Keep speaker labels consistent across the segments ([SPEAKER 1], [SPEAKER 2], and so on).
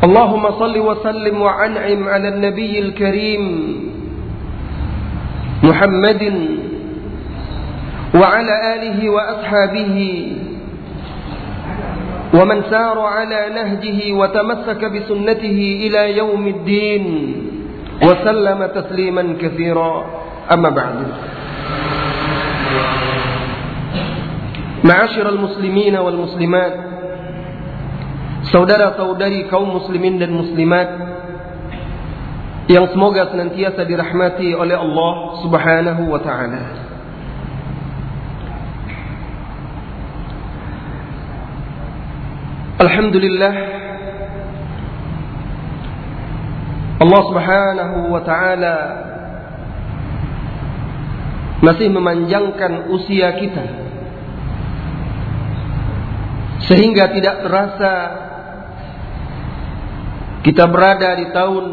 [SPEAKER 1] اللهم صل وسلم وعنعم على النبي الكريم محمد وعلى آله وأصحابه ومن سار على نهجه وتمسك بسنته إلى يوم الدين وسلم تسليما كثيرا. أما بعد. معاشر المسلمين والمسلمات saudara-saudari kaum muslimin dan muslimat yang semoga senantiasa dirahmati oleh Allah Subhanahu wa taala. Alhamdulillah Allah Subhanahu wa taala masih memanjangkan usia kita sehingga tidak terasa kita berada di tahun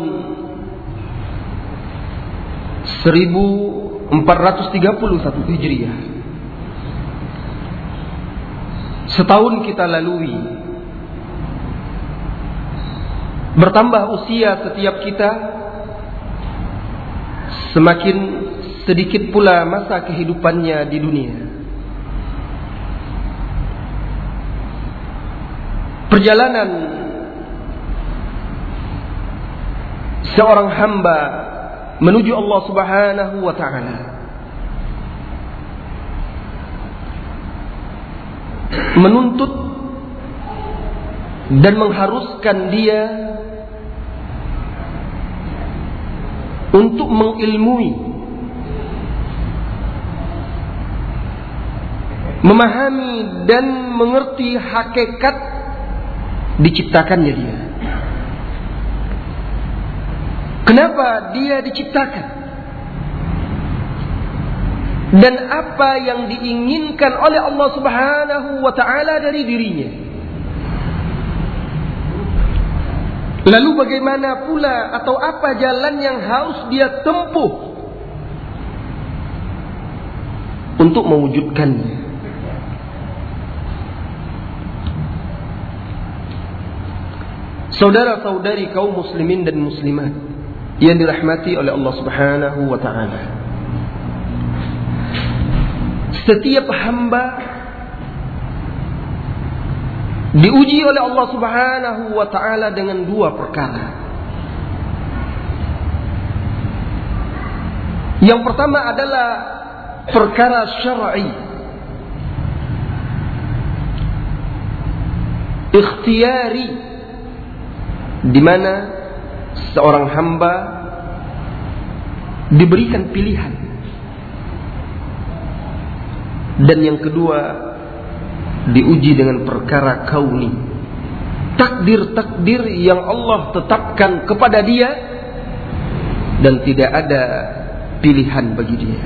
[SPEAKER 1] 1431 Hijriah. Setahun kita lalui. Bertambah usia setiap kita semakin sedikit pula masa kehidupannya di dunia. Perjalanan seorang hamba menuju Allah Subhanahu wa taala. Menuntut dan mengharuskan dia untuk mengilmui memahami dan mengerti hakikat diciptakannya dia. Kenapa dia diciptakan? Dan apa yang diinginkan oleh Allah Subhanahu wa taala dari dirinya? Lalu bagaimana pula atau apa jalan yang harus dia tempuh untuk mewujudkannya? Saudara-saudari kaum muslimin dan muslimat yang dirahmati oleh Allah Subhanahu wa taala. Setiap hamba diuji oleh Allah Subhanahu wa taala dengan dua perkara. Yang pertama adalah perkara syar'i. Ikhtiyari di mana seorang hamba diberikan pilihan. Dan yang kedua diuji dengan perkara kauni. Takdir-takdir yang Allah tetapkan kepada dia dan tidak ada pilihan bagi dia.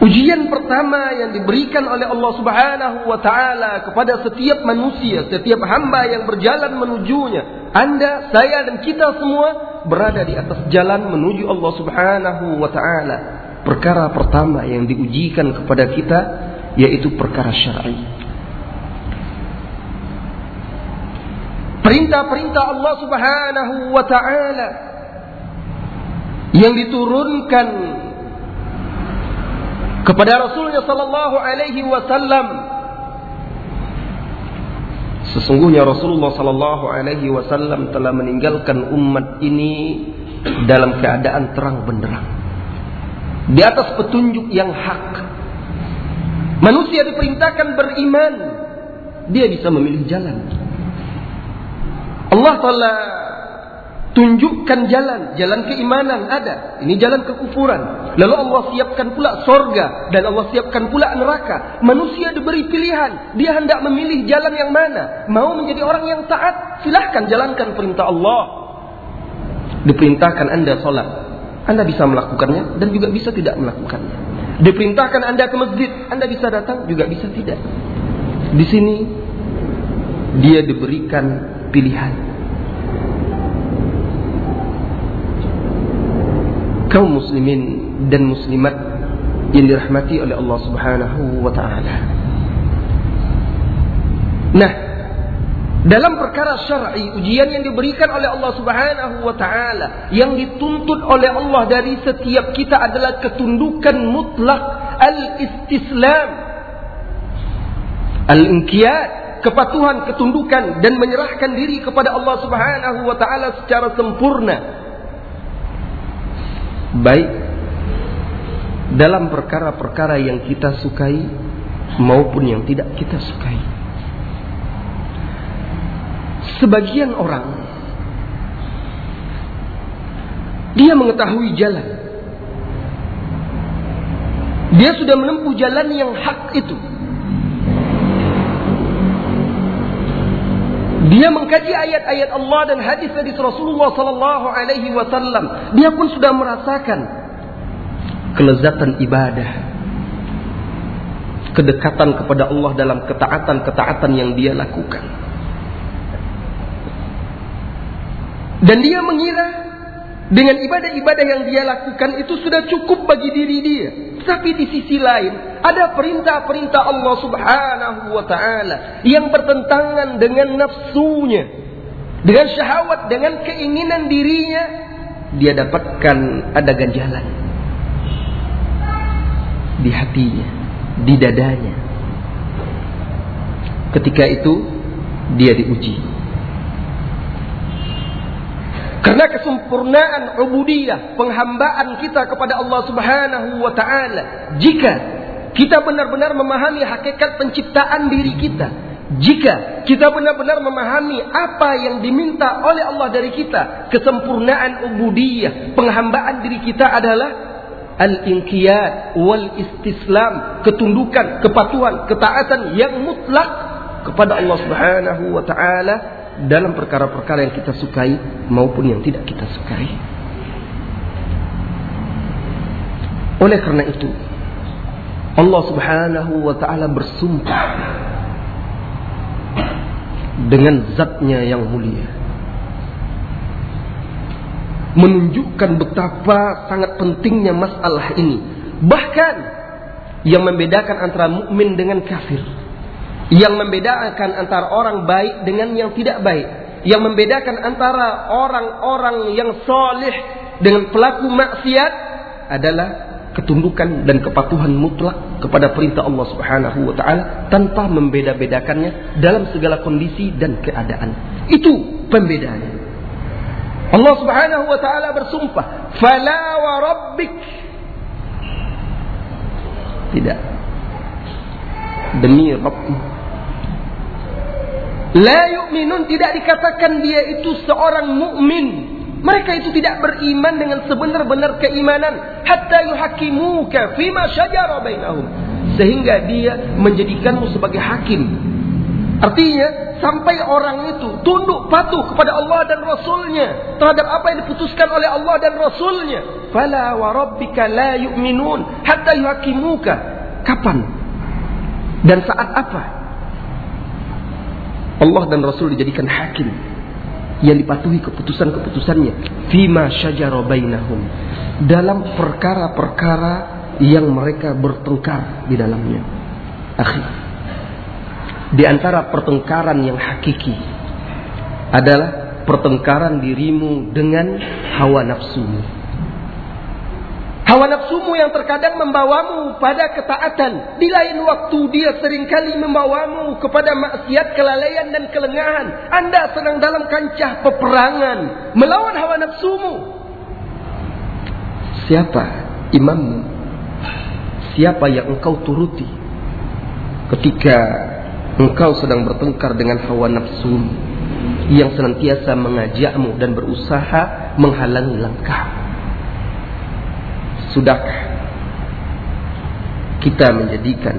[SPEAKER 1] Ujian pertama yang diberikan oleh Allah Subhanahu wa taala kepada setiap manusia, setiap hamba yang berjalan menujunya. Anda, saya dan kita semua berada di atas jalan menuju Allah Subhanahu wa taala. Perkara pertama yang diujikan kepada kita yaitu perkara syar'i. Perintah-perintah Allah Subhanahu wa taala yang diturunkan kepada Rasulnya sallallahu alaihi wasallam Sesungguhnya Rasulullah sallallahu alaihi wasallam telah meninggalkan umat ini dalam keadaan terang benderang. Di atas petunjuk yang hak. Manusia diperintahkan beriman. Dia bisa memilih jalan. Allah Ta'ala Tunjukkan jalan, jalan keimanan ada. Ini jalan kekufuran. Lalu Allah siapkan pula sorga dan Allah siapkan pula neraka. Manusia diberi pilihan, dia hendak memilih jalan yang mana. Mau menjadi orang yang taat, silahkan jalankan perintah Allah. Diperintahkan anda sholat, anda bisa melakukannya dan juga bisa tidak melakukannya. Diperintahkan anda ke masjid, anda bisa datang juga bisa tidak. Di sini dia diberikan pilihan. Kaum muslimin dan muslimat yang dirahmati oleh Allah Subhanahu wa taala. Nah, dalam perkara syar'i ujian yang diberikan oleh Allah Subhanahu wa taala yang dituntut oleh Allah dari setiap kita adalah ketundukan mutlak al-istislam al-inqiyad kepatuhan ketundukan dan menyerahkan diri kepada Allah Subhanahu wa taala secara sempurna baik dalam perkara-perkara yang kita sukai maupun yang tidak kita sukai. Sebagian orang dia mengetahui jalan. Dia sudah menempuh jalan yang hak itu. Dia mengkaji ayat-ayat Allah dan hadis-hadis Rasulullah sallallahu alaihi wasallam. Dia pun sudah merasakan kelezatan ibadah. Kedekatan kepada Allah dalam ketaatan-ketaatan yang dia lakukan. Dan dia mengira dengan ibadah-ibadah yang dia lakukan itu sudah cukup bagi diri dia. Tapi di sisi lain, ada perintah-perintah Allah Subhanahu wa taala yang bertentangan dengan nafsunya, dengan syahwat, dengan keinginan dirinya, dia dapatkan ada ganjalan di hatinya, di dadanya. Ketika itu dia diuji. Karena kesempurnaan ubudiyah, penghambaan kita kepada Allah Subhanahu wa taala. Jika kita benar-benar memahami hakikat penciptaan diri kita, jika kita benar-benar memahami apa yang diminta oleh Allah dari kita, kesempurnaan ubudiyah, penghambaan diri kita adalah al-inqiyad wal istislam, ketundukan, kepatuhan, ketaatan yang mutlak kepada Allah Subhanahu wa taala dalam perkara-perkara yang kita sukai maupun yang tidak kita sukai. Oleh karena itu, Allah Subhanahu wa taala bersumpah dengan zatnya yang mulia. Menunjukkan betapa sangat pentingnya masalah ini. Bahkan yang membedakan antara mukmin dengan kafir yang membedakan antara orang baik dengan yang tidak baik. Yang membedakan antara orang-orang yang soleh dengan pelaku maksiat adalah ketundukan dan kepatuhan mutlak kepada perintah Allah Subhanahu wa taala tanpa membeda-bedakannya dalam segala kondisi dan keadaan. Itu pembedaannya. Allah Subhanahu wa taala bersumpah, "Fala wa rabbik" Tidak. Demi Rabbmu La yu'minun tidak dikatakan dia itu seorang mukmin. Mereka itu tidak beriman dengan sebenar-benar keimanan hatta yuhakimuka fima syajara bainahum sehingga dia menjadikanmu sebagai hakim. Artinya sampai orang itu tunduk patuh kepada Allah dan Rasulnya terhadap apa yang diputuskan oleh Allah dan Rasulnya. Fala wa rabbika la yu'minun hatta yuhakimuka. Kapan? Dan saat apa? Allah dan Rasul dijadikan hakim yang dipatuhi keputusan-keputusannya fima syajara bainahum dalam perkara-perkara yang mereka bertengkar di dalamnya. Akhir. Di antara pertengkaran yang hakiki adalah pertengkaran dirimu dengan hawa nafsumu. Hawa nafsumu yang terkadang membawamu pada ketaatan. Di lain waktu dia sering kali membawamu kepada maksiat, kelalaian dan kelengahan. Anda sedang dalam kancah peperangan. Melawan hawa nafsumu. Siapa imammu? Siapa yang engkau turuti ketika engkau sedang bertengkar dengan hawa nafsu yang senantiasa mengajakmu dan berusaha menghalangi langkah? Sudahkah kita menjadikan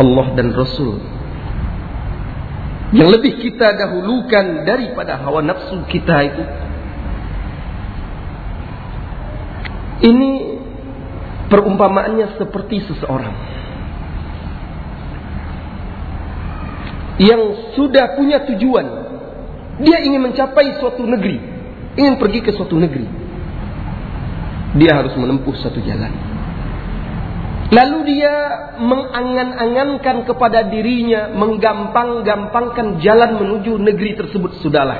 [SPEAKER 1] Allah dan Rasul yang lebih kita dahulukan daripada hawa nafsu kita itu. Ini perumpamaannya seperti seseorang yang sudah punya tujuan. Dia ingin mencapai suatu negeri ingin pergi ke suatu negeri dia harus menempuh satu jalan Lalu dia mengangan-angankan kepada dirinya, menggampang-gampangkan jalan menuju negeri tersebut. Sudahlah,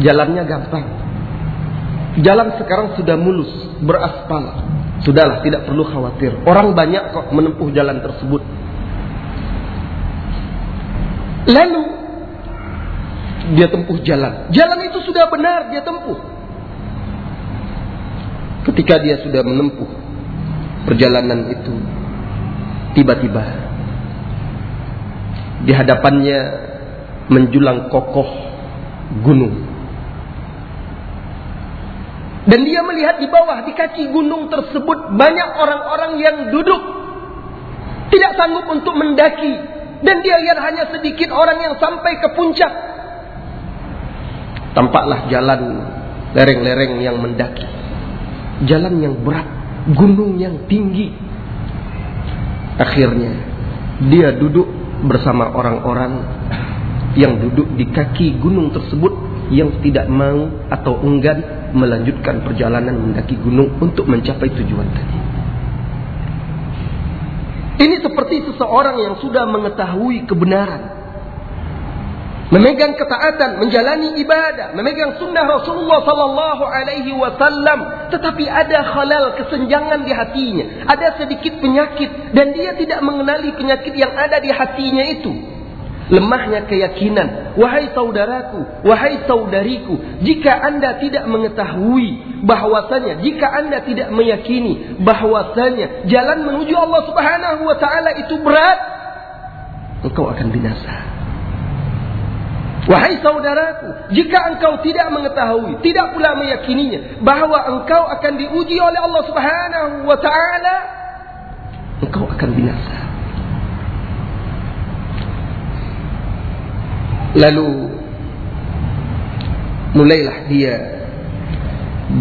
[SPEAKER 1] jalannya gampang. Jalan sekarang sudah mulus, beraspal. Sudahlah, tidak perlu khawatir. Orang banyak kok menempuh jalan tersebut. Lalu dia tempuh jalan. Jalan itu sudah benar dia tempuh. Ketika dia sudah menempuh perjalanan itu, Tiba-tiba di hadapannya menjulang kokoh gunung. Dan dia melihat di bawah di kaki gunung tersebut banyak orang-orang yang duduk tidak sanggup untuk mendaki dan dia lihat hanya sedikit orang yang sampai ke puncak. Tampaklah jalan lereng-lereng yang mendaki. Jalan yang berat, gunung yang tinggi. Akhirnya dia duduk bersama orang-orang yang duduk di kaki gunung tersebut yang tidak mau atau enggan melanjutkan perjalanan mendaki gunung untuk mencapai tujuan tadi. Ini seperti seseorang yang sudah mengetahui kebenaran memegang ketaatan, menjalani ibadah, memegang sunnah Rasulullah sallallahu alaihi wasallam, tetapi ada khalal kesenjangan di hatinya, ada sedikit penyakit dan dia tidak mengenali penyakit yang ada di hatinya itu. Lemahnya keyakinan, wahai saudaraku, wahai saudariku, jika Anda tidak mengetahui bahwasanya, jika Anda tidak meyakini bahwasanya jalan menuju Allah Subhanahu wa taala itu berat, engkau akan binasa. Wahai saudaraku, jika engkau tidak mengetahui, tidak pula meyakininya bahwa engkau akan diuji oleh Allah Subhanahu wa taala, engkau akan binasa. Lalu mulailah dia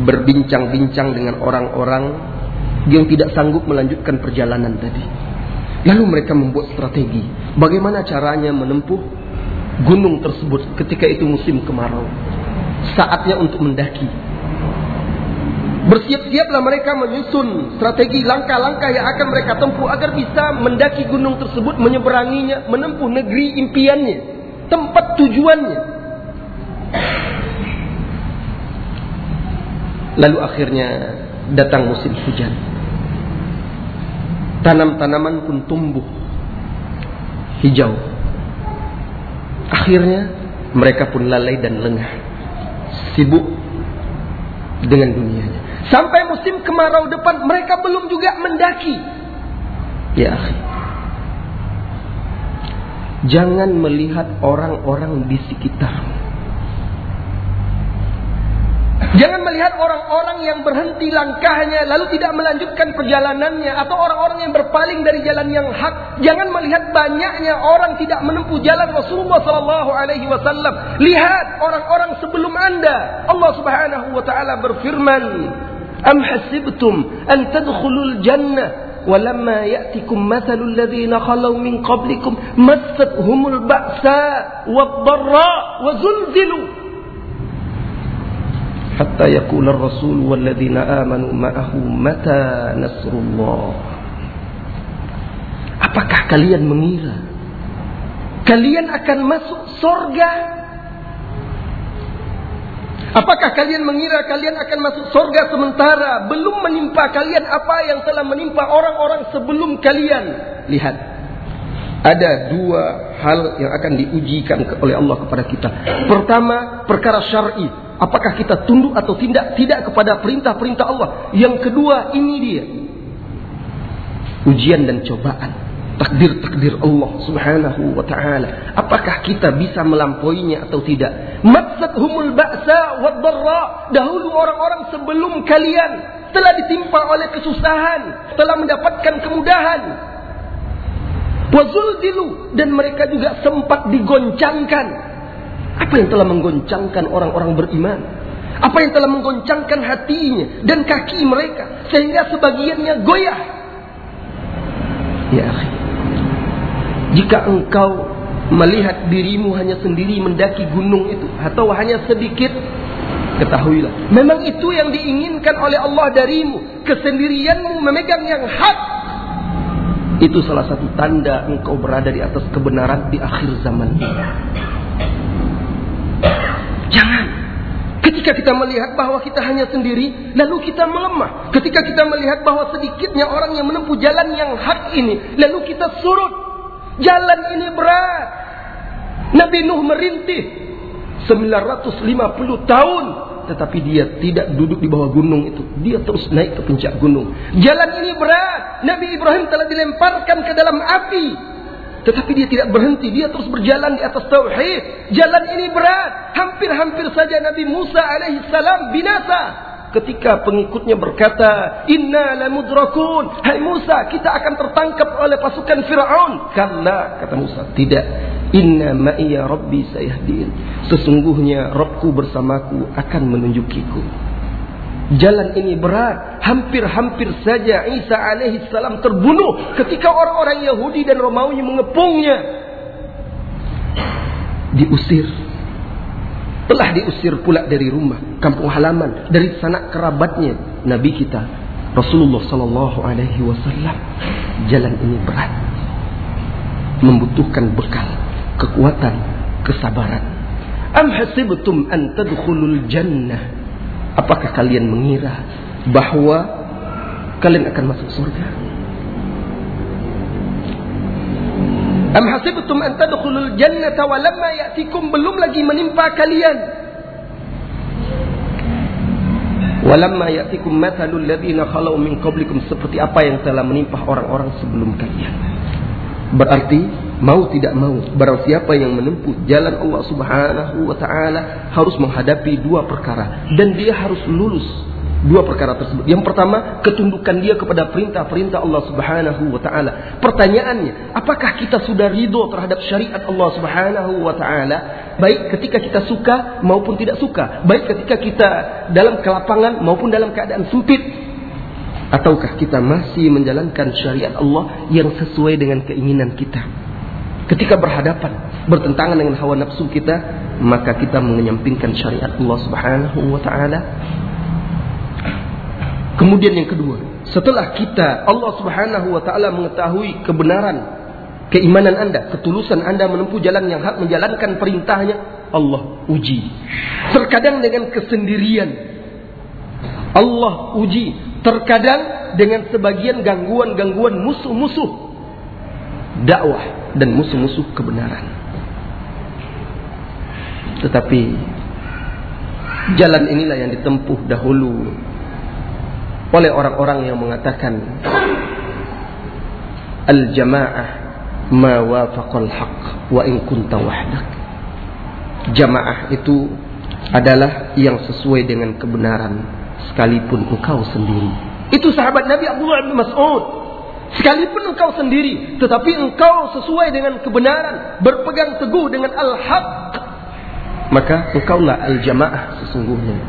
[SPEAKER 1] berbincang-bincang dengan orang-orang yang tidak sanggup melanjutkan perjalanan tadi. Lalu mereka membuat strategi bagaimana caranya menempuh gunung tersebut ketika itu musim kemarau. Saatnya untuk mendaki. Bersiap-siaplah mereka menyusun strategi langkah-langkah yang akan mereka tempuh agar bisa mendaki gunung tersebut, menyeberanginya, menempuh negeri impiannya, tempat tujuannya. Lalu akhirnya datang musim hujan. Tanam-tanaman pun tumbuh hijau Akhirnya mereka pun lalai dan lengah. Sibuk dengan dunianya. Sampai musim kemarau depan mereka belum juga mendaki. Ya akhi. Jangan melihat orang-orang di sekitarmu. Jangan melihat orang-orang yang berhenti langkahnya lalu tidak melanjutkan perjalanannya atau orang-orang yang berpaling dari jalan yang hak. Jangan melihat banyaknya orang tidak menempuh jalan Rasulullah sallallahu alaihi wasallam. Lihat orang-orang sebelum Anda. Allah Subhanahu wa taala berfirman, "Am hasibtum an tadkhulul jannah ولما يأتكم مثل الذين خلوا من قبلكم مستهم البأساء والضراء وزلزلوا hatta yaqula ar-rasul walladzina amanu ma'ahu mata nasrullah Apakah kalian mengira kalian akan masuk surga Apakah kalian mengira kalian akan masuk surga sementara belum menimpa kalian apa yang telah menimpa orang-orang sebelum kalian? Lihat. Ada dua hal yang akan diujikan oleh Allah kepada kita. Pertama, perkara syar'i Apakah kita tunduk atau tidak? Tidak kepada perintah-perintah Allah. Yang kedua, ini dia. Ujian dan cobaan. Takdir-takdir Allah subhanahu wa ta'ala. Apakah kita bisa melampauinya atau tidak? Maksud humul ba'sa wa dharra. Dahulu orang-orang sebelum kalian telah ditimpa oleh kesusahan. Telah mendapatkan kemudahan. Wazulzilu. Dan mereka juga sempat digoncangkan apa yang telah menggoncangkan orang-orang beriman? Apa yang telah menggoncangkan hatinya dan kaki mereka sehingga sebagiannya goyah? Ya akhi. Jika engkau melihat dirimu hanya sendiri mendaki gunung itu atau hanya sedikit ketahuilah memang itu yang diinginkan oleh Allah darimu kesendirianmu memegang yang hak itu salah satu tanda engkau berada di atas kebenaran di akhir zaman Jangan. Ketika kita melihat bahwa kita hanya sendiri, lalu kita melemah. Ketika kita melihat bahwa sedikitnya orang yang menempuh jalan yang hak ini, lalu kita surut. Jalan ini berat. Nabi Nuh merintih 950 tahun tetapi dia tidak duduk di bawah gunung itu. Dia terus naik ke puncak gunung. Jalan ini berat. Nabi Ibrahim telah dilemparkan ke dalam api. Tetapi dia tidak berhenti, dia terus berjalan di atas tauhid. Jalan ini berat. Hampir-hampir saja Nabi Musa alaihi salam binasa. Ketika pengikutnya berkata, "Inna lamudrakun." Hai Musa, kita akan tertangkap oleh pasukan Firaun. Karena kata Musa, "Tidak. Inna ma'iya rabbi sayahdin." Sesungguhnya Rabbku bersamaku akan menunjukiku. Jalan ini berat. Hampir-hampir saja Isa alaihi salam terbunuh ketika orang-orang Yahudi dan Romawi mengepungnya. Diusir. Telah diusir pula dari rumah, kampung halaman, dari sanak kerabatnya Nabi kita Rasulullah sallallahu alaihi wasallam. Jalan ini berat. Membutuhkan bekal, kekuatan, kesabaran. Am hasibtum an tadkhulul jannah Apakah kalian mengira bahwa kalian akan masuk surga? Am hasibtum an tadkhulul jannata wa lamma ya'tikum belum lagi menimpa kalian Walamma ya'tikum mathalul ladzina khalau min qablikum seperti apa yang telah menimpa orang-orang sebelum kalian. Berarti mau tidak mau barang siapa yang menempuh jalan Allah Subhanahu wa taala harus menghadapi dua perkara dan dia harus lulus dua perkara tersebut. Yang pertama, ketundukan dia kepada perintah-perintah Allah Subhanahu wa taala. Pertanyaannya, apakah kita sudah ridho terhadap syariat Allah Subhanahu wa taala baik ketika kita suka maupun tidak suka, baik ketika kita dalam kelapangan maupun dalam keadaan sempit? Ataukah kita masih menjalankan syariat Allah yang sesuai dengan keinginan kita? Ketika berhadapan, bertentangan dengan hawa nafsu kita, maka kita menyampingkan syariat Allah Subhanahu wa taala. Kemudian yang kedua, setelah kita Allah Subhanahu wa taala mengetahui kebenaran keimanan Anda, ketulusan Anda menempuh jalan yang hak menjalankan perintahnya, Allah uji. Terkadang dengan kesendirian. Allah uji. Terkadang dengan sebagian gangguan-gangguan musuh-musuh dakwah dan musuh-musuh kebenaran. Tetapi jalan inilah yang ditempuh dahulu oleh orang-orang yang mengatakan al-jamaah ma wafaqal haq wa in kunta wahdak. Jamaah itu adalah yang sesuai dengan kebenaran sekalipun engkau sendiri. Itu sahabat Nabi Abdullah bin Mas'ud Sekalipun engkau sendiri, tetapi engkau sesuai dengan kebenaran, berpegang teguh dengan al-haq, maka engkaulah al-jamaah sesungguhnya.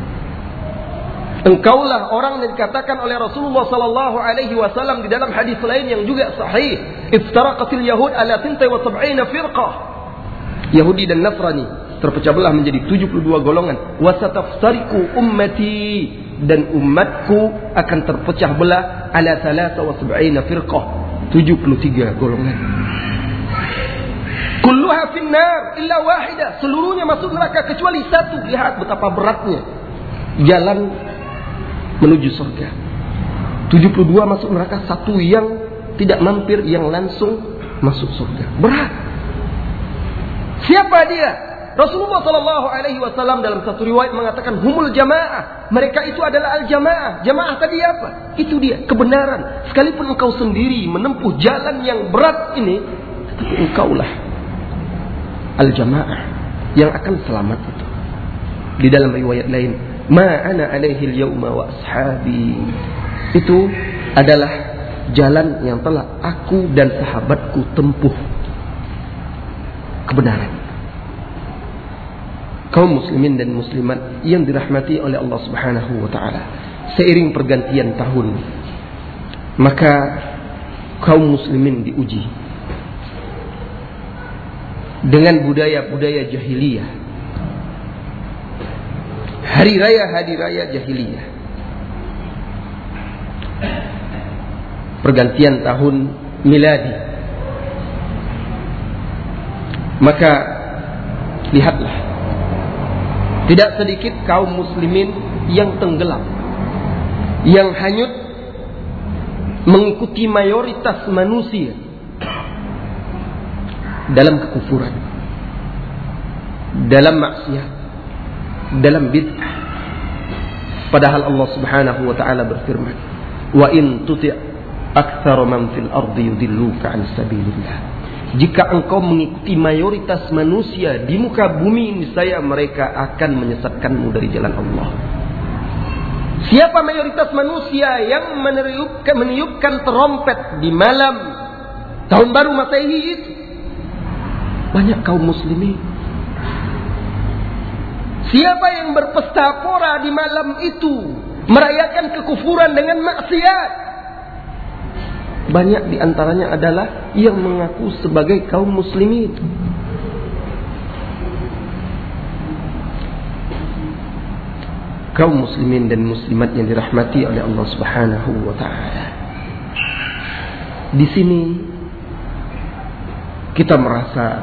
[SPEAKER 1] Engkaulah orang yang dikatakan oleh Rasulullah sallallahu alaihi wasallam di dalam hadis lain yang juga sahih, iftaraqatil yahud ala 72 firqah. Yahudi dan Nasrani terpecah belah menjadi 72 golongan. Wasataftariku ummati. Dan umatku akan terpecah belah ala salasa wa sab'ina firqah. 73 golongan. Kulluha finnar illa wahida. Seluruhnya masuk neraka kecuali satu. Lihat betapa beratnya jalan menuju surga. 72 masuk neraka satu yang tidak mampir yang langsung masuk surga. Berat. Siapa dia Rasulullah Shallallahu Alaihi Wasallam dalam satu riwayat mengatakan humul jamaah. Mereka itu adalah al jamaah. Jamaah tadi apa? Itu dia kebenaran. Sekalipun engkau sendiri menempuh jalan yang berat ini, tetapi engkaulah al jamaah yang akan selamat itu. Di dalam riwayat lain, ma ana alaihi al-yawma wa ashabi. Itu adalah jalan yang telah aku dan sahabatku tempuh kebenaran kaum muslimin dan muslimat yang dirahmati oleh Allah Subhanahu wa taala. Seiring pergantian tahun, maka kaum muslimin diuji dengan budaya-budaya jahiliyah. Hari raya-hari raya jahiliyah. Pergantian tahun miladi. Maka lihatlah tidak sedikit kaum muslimin yang tenggelam. Yang hanyut mengikuti mayoritas manusia dalam kekufuran. Dalam maksiat. Dalam bid'ah. Padahal Allah Subhanahu wa taala berfirman, "Wa in tuti' aktsara man fil ardi yudilluka an sabilillah." Jika engkau mengikuti mayoritas manusia di muka bumi ini saya mereka akan menyesatkanmu dari jalan Allah. Siapa mayoritas manusia yang meniupkan, meniupkan terompet di malam tahun baru Masehi itu? Banyak kaum muslimin. Siapa yang berpesta pora di malam itu merayakan kekufuran dengan maksiat? Banyak di antaranya adalah yang mengaku sebagai kaum muslimin. Kaum muslimin dan muslimat yang dirahmati oleh Allah Subhanahu wa taala. Di sini kita merasa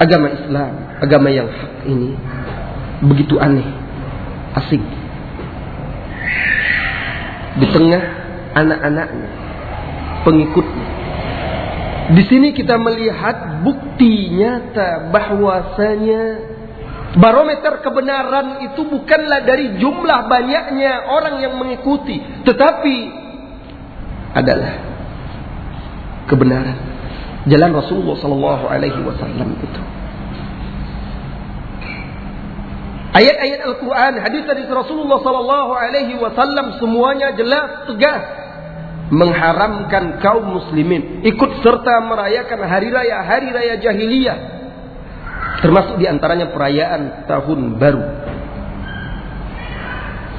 [SPEAKER 1] agama Islam, agama yang hak ini begitu aneh, asing. Di tengah anak-anaknya, pengikutnya. Di sini kita melihat bukti nyata bahwasanya barometer kebenaran itu bukanlah dari jumlah banyaknya orang yang mengikuti, tetapi adalah kebenaran jalan Rasulullah Sallallahu Alaihi Wasallam itu. Ayat-ayat Al-Quran, hadis dari Rasulullah Sallallahu Alaihi Wasallam semuanya jelas tegas mengharamkan kaum muslimin ikut serta merayakan hari raya hari raya jahiliyah. Termasuk di antaranya perayaan tahun baru.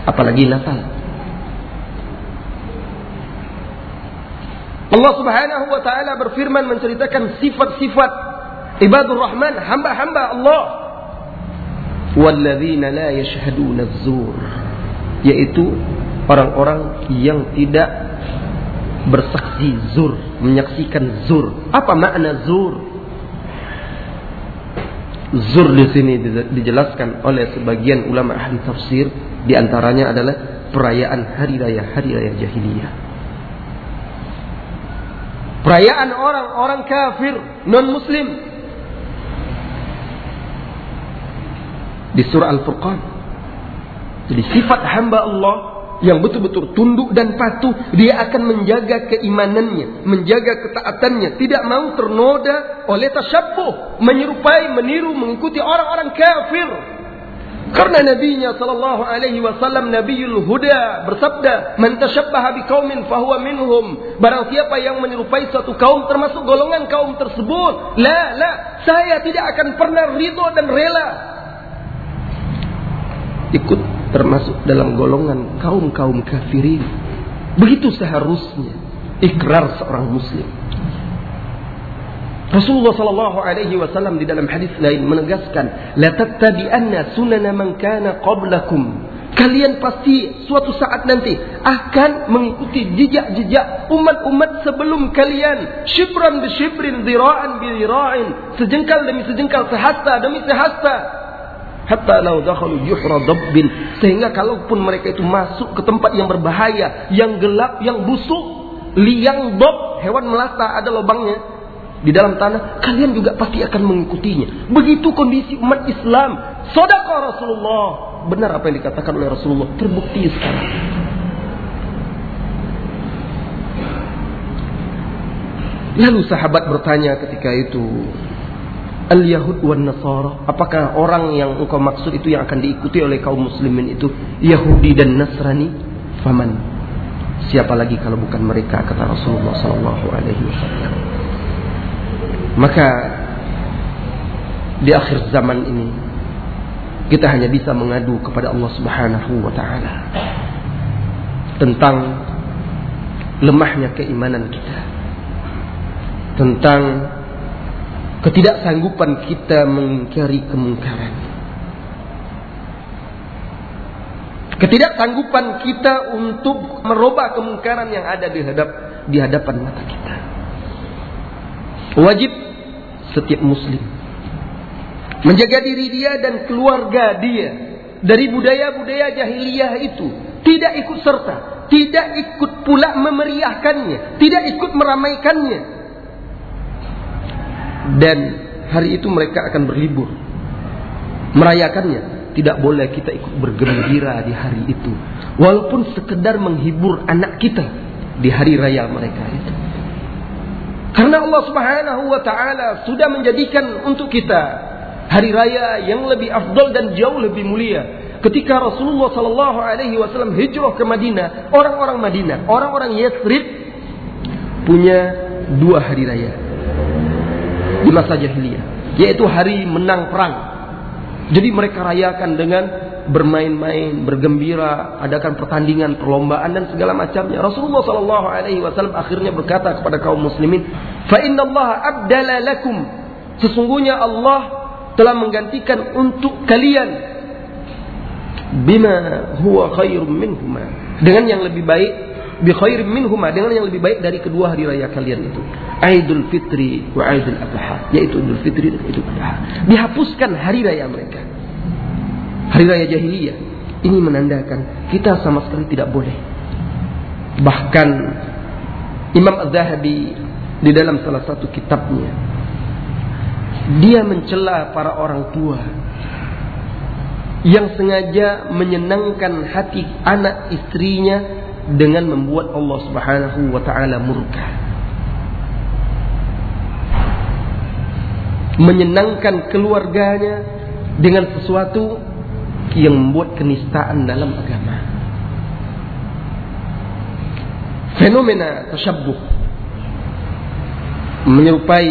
[SPEAKER 1] Apalagi Natal. Allah Subhanahu wa taala berfirman menceritakan sifat-sifat ibadur rahman hamba-hamba Allah. Walladzina la yashhaduna zur yaitu orang-orang yang tidak bersaksi zur, menyaksikan zur. Apa makna zur? Zur di sini dijelaskan oleh sebagian ulama ahli tafsir di antaranya adalah perayaan hari raya hari raya jahiliyah. Perayaan orang-orang kafir non muslim di surah Al-Furqan. Jadi sifat hamba Allah yang betul-betul tunduk dan patuh, dia akan menjaga keimanannya, menjaga ketaatannya, tidak mau ternoda oleh tasyabuh, menyerupai, meniru, mengikuti orang-orang kafir. Karena nabinya sallallahu alaihi wasallam nabiul huda bersabda, "Man tashabbaha biqaumin fahuwa minhum." Barang siapa yang menyerupai suatu kaum termasuk golongan kaum tersebut. La, la, saya tidak akan pernah ridho dan rela ikut termasuk dalam golongan kaum-kaum kafirin. Begitu seharusnya ikrar seorang muslim. Rasulullah sallallahu alaihi wasallam di dalam hadis lain menegaskan, "La tattabi'anna sunana man kana qablakum." Kalian pasti suatu saat nanti akan mengikuti jejak-jejak umat-umat sebelum kalian. Shibran bi shibrin, zira'an bi zira'in. Sejengkal demi sejengkal, sehasta demi sehasta hatta lau dakhalu juhra dabbin sehingga kalaupun mereka itu masuk ke tempat yang berbahaya, yang gelap, yang busuk, liang dob, hewan melata ada lubangnya. di dalam tanah, kalian juga pasti akan mengikutinya. Begitu kondisi umat Islam. Sodaka Rasulullah. Benar apa yang dikatakan oleh Rasulullah. Terbukti sekarang. Lalu sahabat bertanya ketika itu, Al-Yahud wan Nasara, apakah orang yang engkau maksud itu yang akan diikuti oleh kaum muslimin itu Yahudi dan Nasrani? Faman? Siapa lagi kalau bukan mereka kata Rasulullah sallallahu alaihi wasallam. Maka di akhir zaman ini kita hanya bisa mengadu kepada Allah Subhanahu wa taala tentang lemahnya keimanan kita. Tentang ketidaksanggupan kita mengingkari kemungkaran. Ketidaksanggupan kita untuk merubah kemungkaran yang ada di hadap di hadapan mata kita. Wajib setiap muslim menjaga diri dia dan keluarga dia dari budaya-budaya jahiliyah itu tidak ikut serta tidak ikut pula memeriahkannya tidak ikut meramaikannya dan hari itu mereka akan berlibur. Merayakannya. Tidak boleh kita ikut bergembira di hari itu. Walaupun sekedar menghibur anak kita di hari raya mereka itu. Karena Allah Subhanahu wa taala sudah menjadikan untuk kita hari raya yang lebih afdol dan jauh lebih mulia. Ketika Rasulullah sallallahu alaihi wasallam hijrah ke Madinah, orang-orang Madinah, orang-orang Yathrib punya dua hari raya di masa jahiliyah, yaitu hari menang perang. Jadi mereka rayakan dengan bermain-main, bergembira, adakan pertandingan, perlombaan dan segala macamnya. Rasulullah Shallallahu Alaihi Wasallam akhirnya berkata kepada kaum muslimin, Fa Inna Allah abdala lakum. Sesungguhnya Allah telah menggantikan untuk kalian bima huwa khairum minhuma dengan yang lebih baik bi khairum minhuma dengan yang lebih baik dari kedua hari raya kalian itu Aidul Fitri wa Aidul Adha yaitu Idul Fitri dan Idul Adha dihapuskan hari raya mereka hari raya jahiliyah. Ini menandakan kita sama sekali tidak boleh. Bahkan Imam Az-Zahabi di dalam salah satu kitabnya dia mencela para orang tua yang sengaja menyenangkan hati anak istrinya dengan membuat Allah Subhanahu wa taala murka. Menyenangkan keluarganya dengan sesuatu yang membuat kenistaan dalam agama. Fenomena tersebut menyerupai,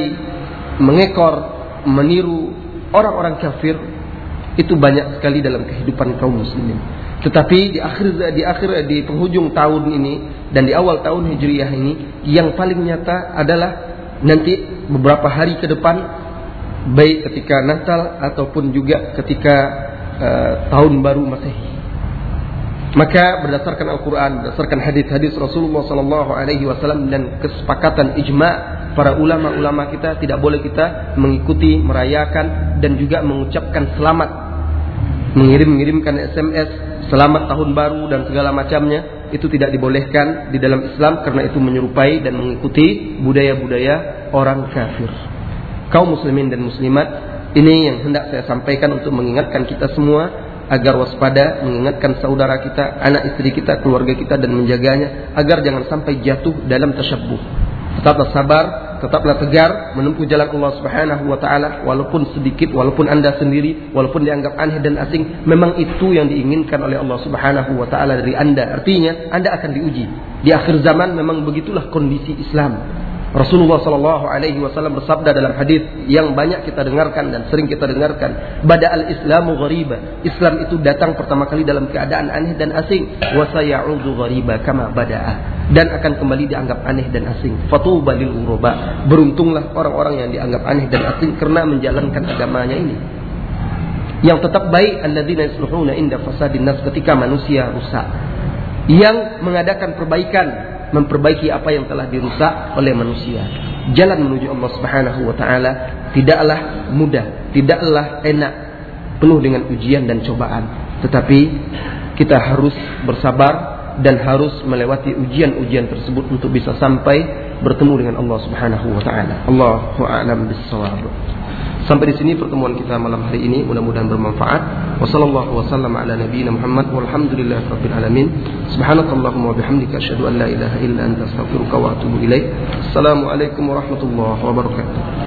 [SPEAKER 1] mengekor, meniru orang-orang kafir itu banyak sekali dalam kehidupan kaum muslimin. Tetapi di akhir di akhir di penghujung tahun ini dan di awal tahun Hijriyah ini yang paling nyata adalah nanti beberapa hari ke depan baik ketika Natal ataupun juga ketika uh, tahun baru Masehi. Maka berdasarkan Al-Quran, berdasarkan hadis-hadis Rasulullah Sallallahu Alaihi Wasallam dan kesepakatan ijma para ulama-ulama kita tidak boleh kita mengikuti, merayakan dan juga mengucapkan selamat, mengirim-mengirimkan SMS selamat tahun baru dan segala macamnya itu tidak dibolehkan di dalam Islam karena itu menyerupai dan mengikuti budaya-budaya orang kafir. Kaum muslimin dan muslimat ini yang hendak saya sampaikan untuk mengingatkan kita semua agar waspada, mengingatkan saudara kita, anak istri kita, keluarga kita dan menjaganya agar jangan sampai jatuh dalam tasyabbuh. Tetaplah sabar, tetaplah tegar menempuh jalan Allah Subhanahu wa taala walaupun sedikit, walaupun Anda sendiri, walaupun dianggap aneh dan asing, memang itu yang diinginkan oleh Allah Subhanahu wa taala dari Anda. Artinya Anda akan diuji. Di akhir zaman memang begitulah kondisi Islam. Rasulullah Shallallahu Alaihi Wasallam bersabda dalam hadis yang banyak kita dengarkan dan sering kita dengarkan, "Bada al Islamu ghariba." Islam itu datang pertama kali dalam keadaan aneh dan asing. Wa sayaudu ghariba kama bada'a. Dan akan kembali dianggap aneh dan asing. Fatuba lil uruba. Beruntunglah orang-orang yang dianggap aneh dan asing karena menjalankan agamanya ini. Yang tetap baik alladzina yusluhuna inda fasadin nas ketika manusia rusak. Yang mengadakan perbaikan memperbaiki apa yang telah dirusak oleh manusia. Jalan menuju Allah Subhanahu wa taala tidaklah mudah, tidaklah enak, penuh dengan ujian dan cobaan. Tetapi kita harus bersabar dan harus melewati ujian-ujian tersebut untuk bisa sampai bertemu dengan Allah Subhanahu wa taala. Allahu a'lam bissawab. Sampai di sini pertemuan kita malam hari ini mudah-mudahan bermanfaat. Wassallallahu wasallam ala nabiyyina Muhammad walhamdulillahi rabbil alamin. Subhanakallahumma wa bihamdika asyhadu an la ilaha illa anta astaghfiruka wa atubu ilaik. Assalamualaikum warahmatullahi wabarakatuh.